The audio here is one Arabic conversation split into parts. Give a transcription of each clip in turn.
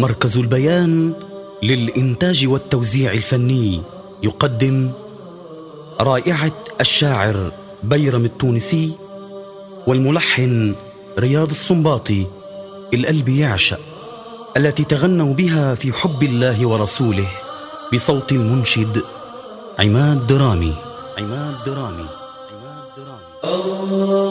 مركز البيان للإنتاج والتوزيع الفني يقدم رائعة الشاعر بيرم التونسي والملحن رياض الصنباطي القلب يعشق التي تغنوا بها في حب الله ورسوله بصوت المنشد عماد درامي. عماد درامي. عماد درامي.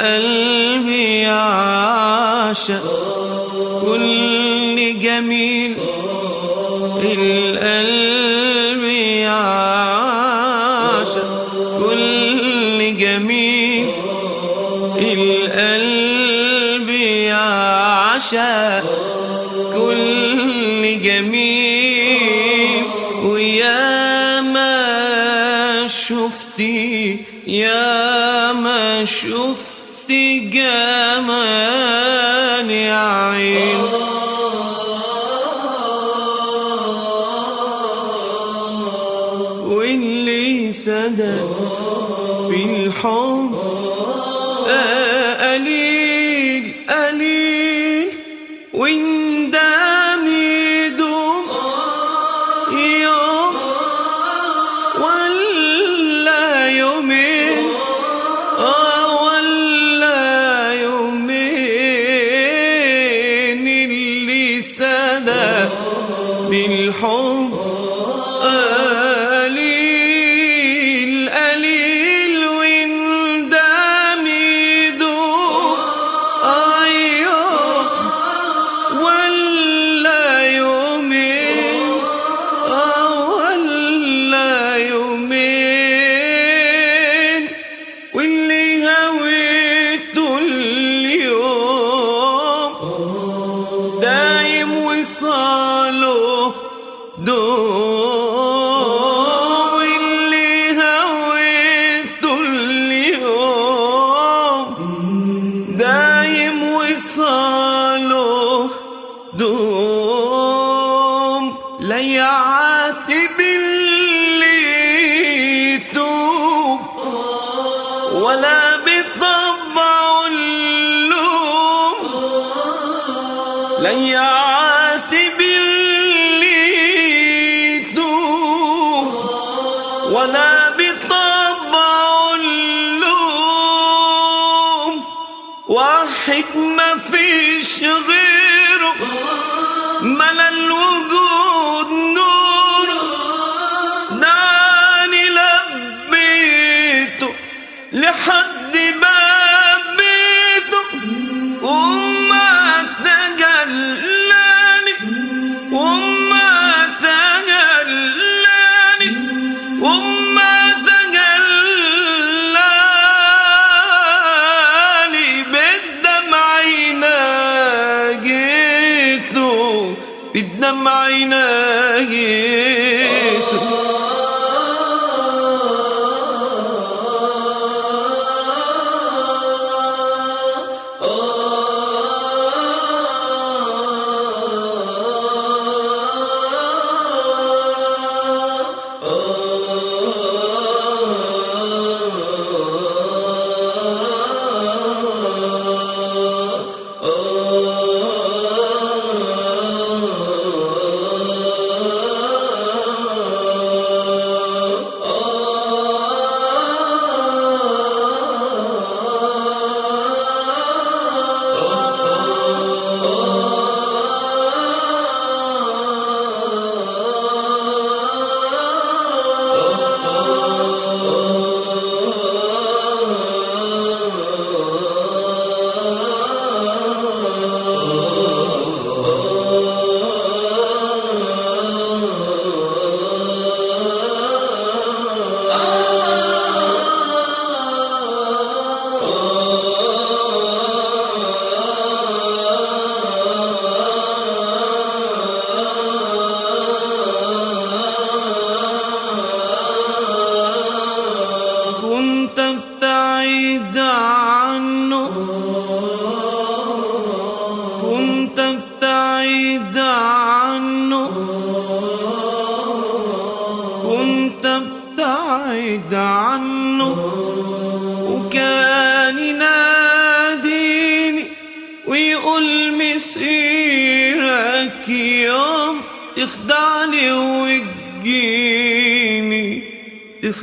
قلبي عاشق. كل جميل إلا when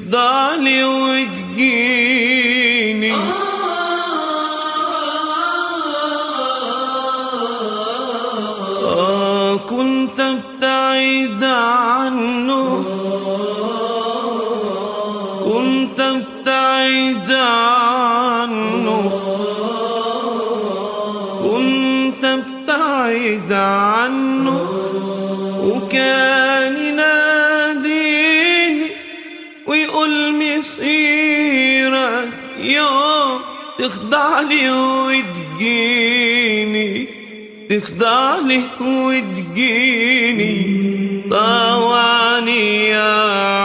تضالي وتقيل. مصيرك يوم تخضعلي وتجيني تخضعلي وتجيني. طواني يا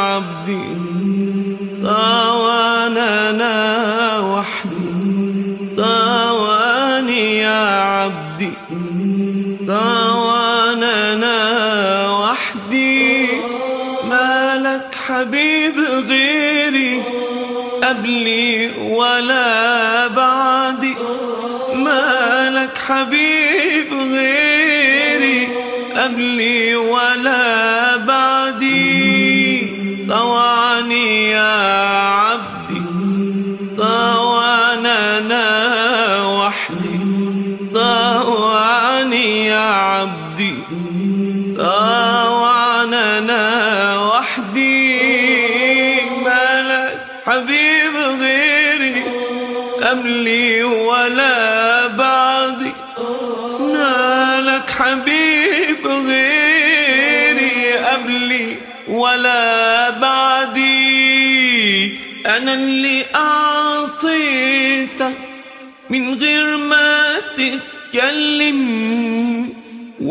وحدي ضاوع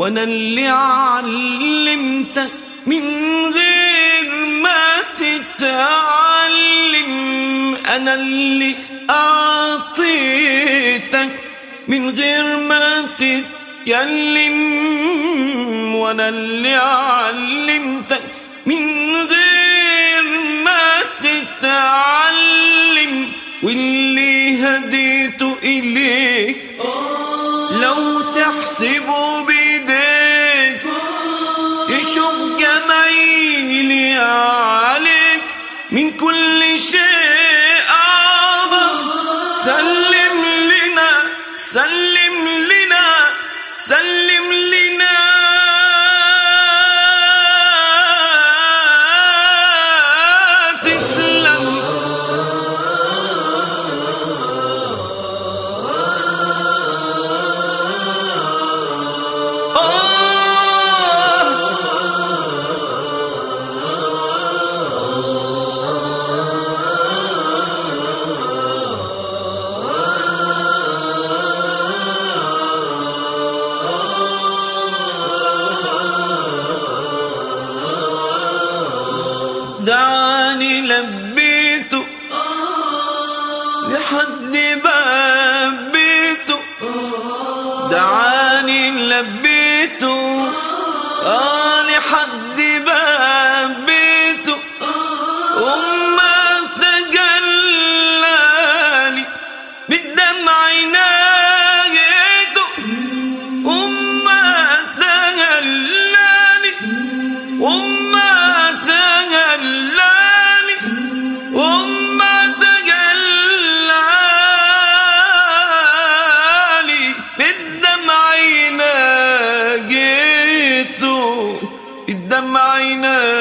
وأنا اللي علمتك من غير ما تتعلم. أنا اللي أعطيتك من غير ما تتكلم. وأنا اللي علمتك الدمع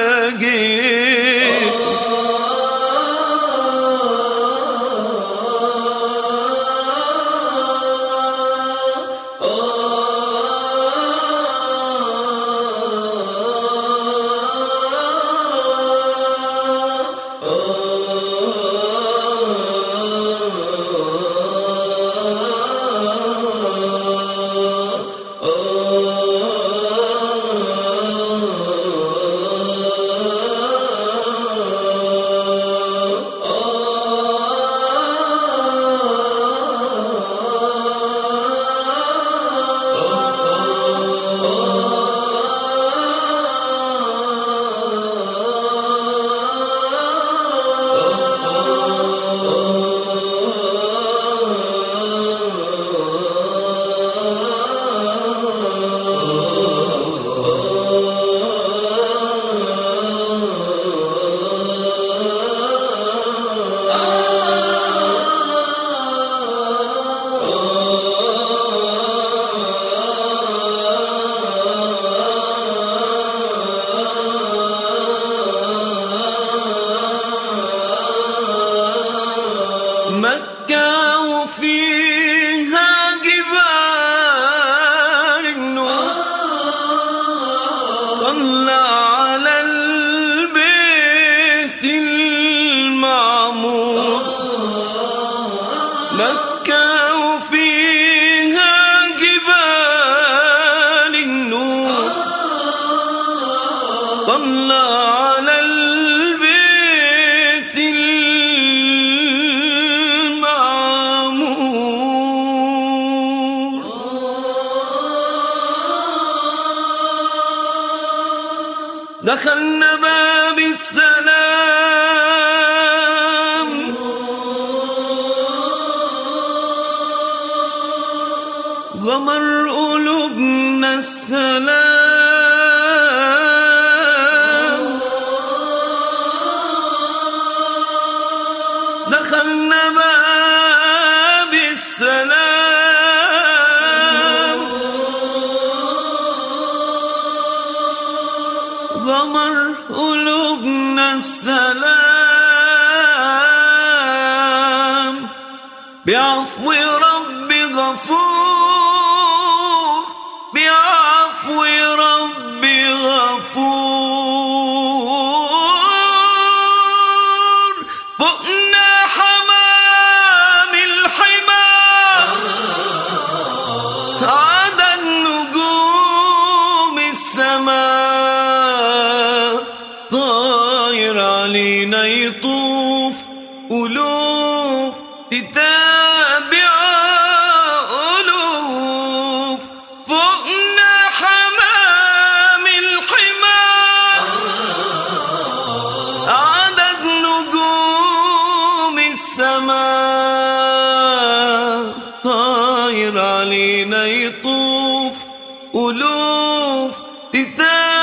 طلع بعفو ربي ألوف تتابع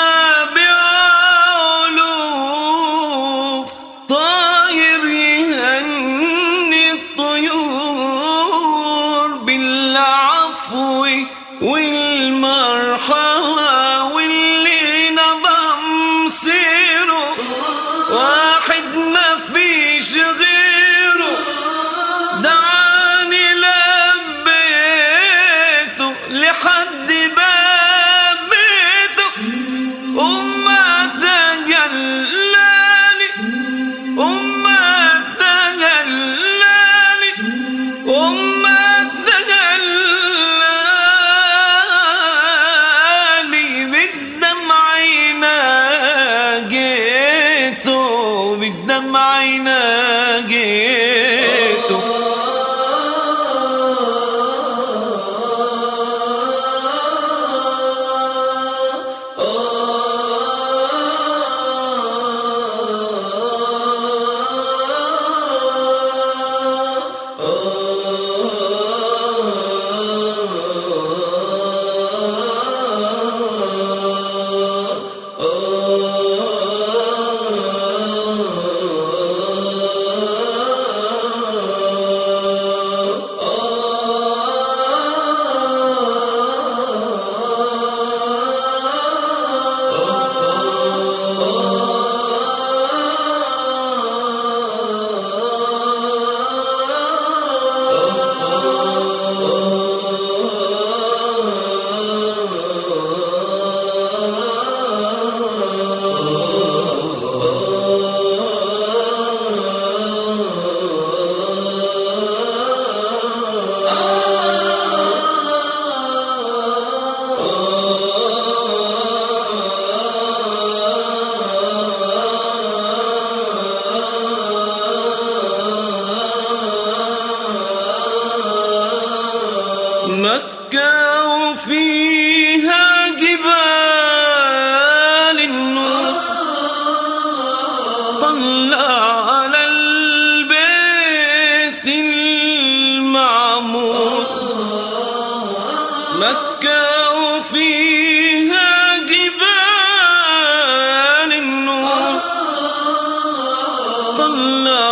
ضل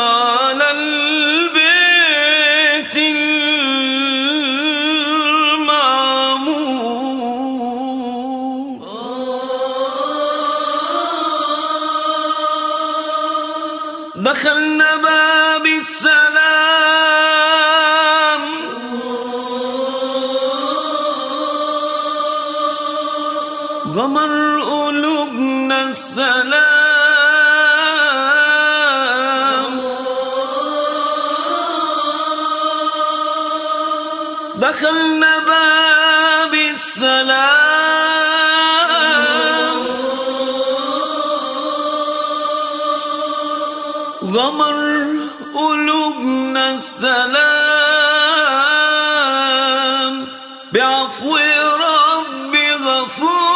ورب غفور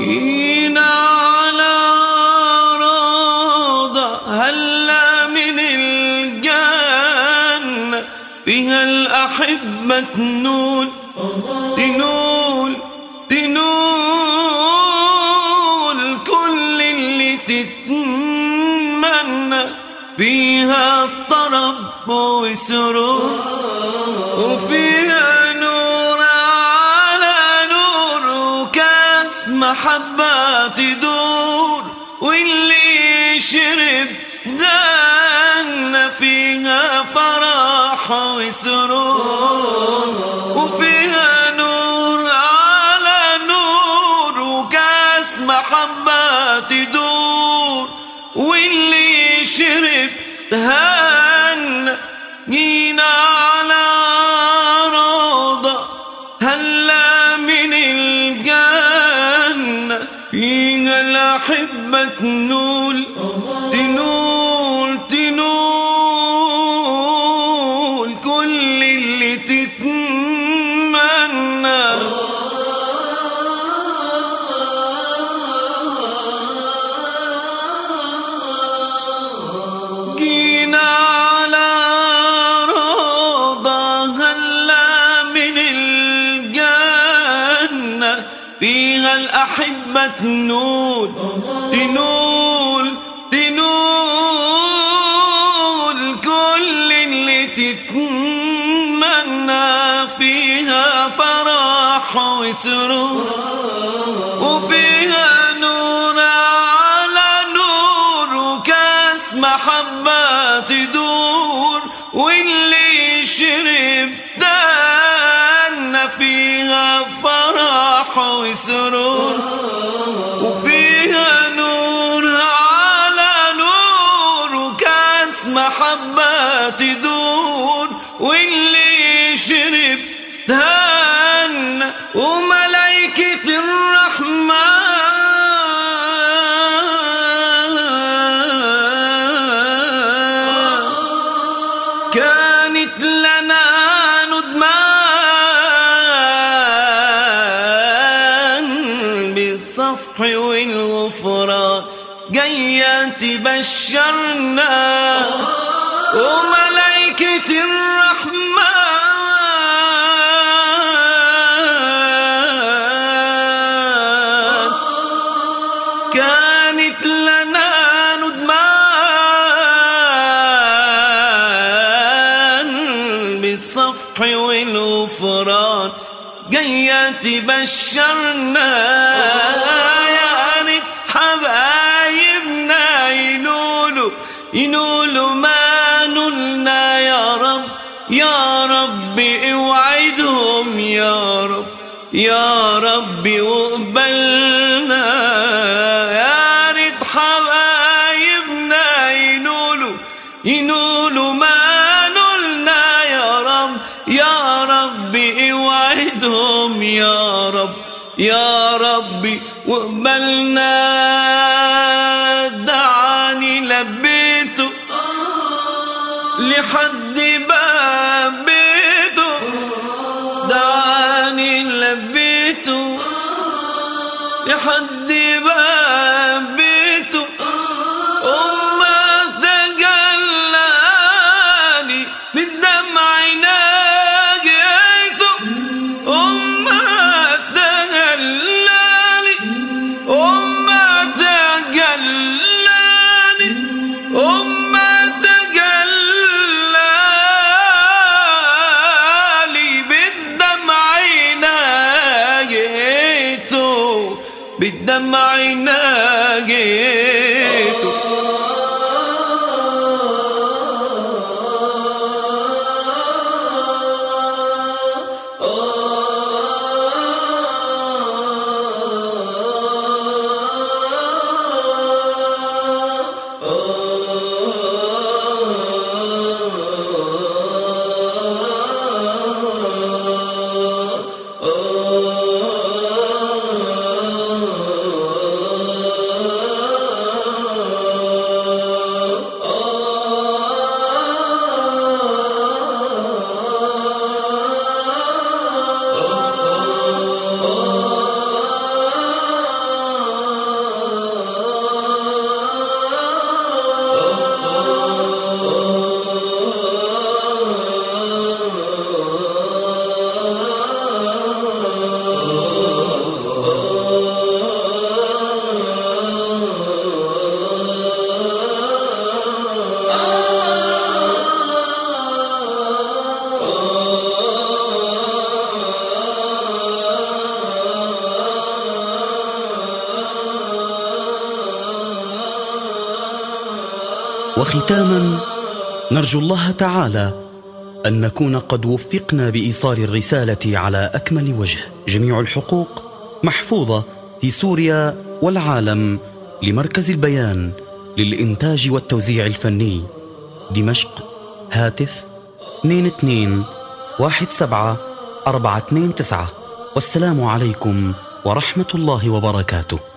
جينا على روضة هلا من الجنة؟ فيها الأحبة نون سرور وفيها نور على نور وكاس محبة تدور واللي شرب هن جينا على روضة هلا من الجنة. فيها الأحبة نور فرح وسرور وفيها تبشرنا وملائكة الرحمن كانت لنا ندمان بالصفح والغفران. جاية تبشرنا يا رب واقبلنا يا ريت حبايبنا ينولوا ينولوا ما نلنا يا رب يا رب اوعدهم يا رب يا ربي واقبلنا دعاني لبيته لحد وختاما نرجو الله تعالى أن نكون قد وفقنا بإيصال الرسالة على أكمل وجه. جميع الحقوق محفوظة في سوريا والعالم لمركز البيان للإنتاج والتوزيع الفني. دمشق هاتف 22 17 429 والسلام عليكم ورحمة الله وبركاته.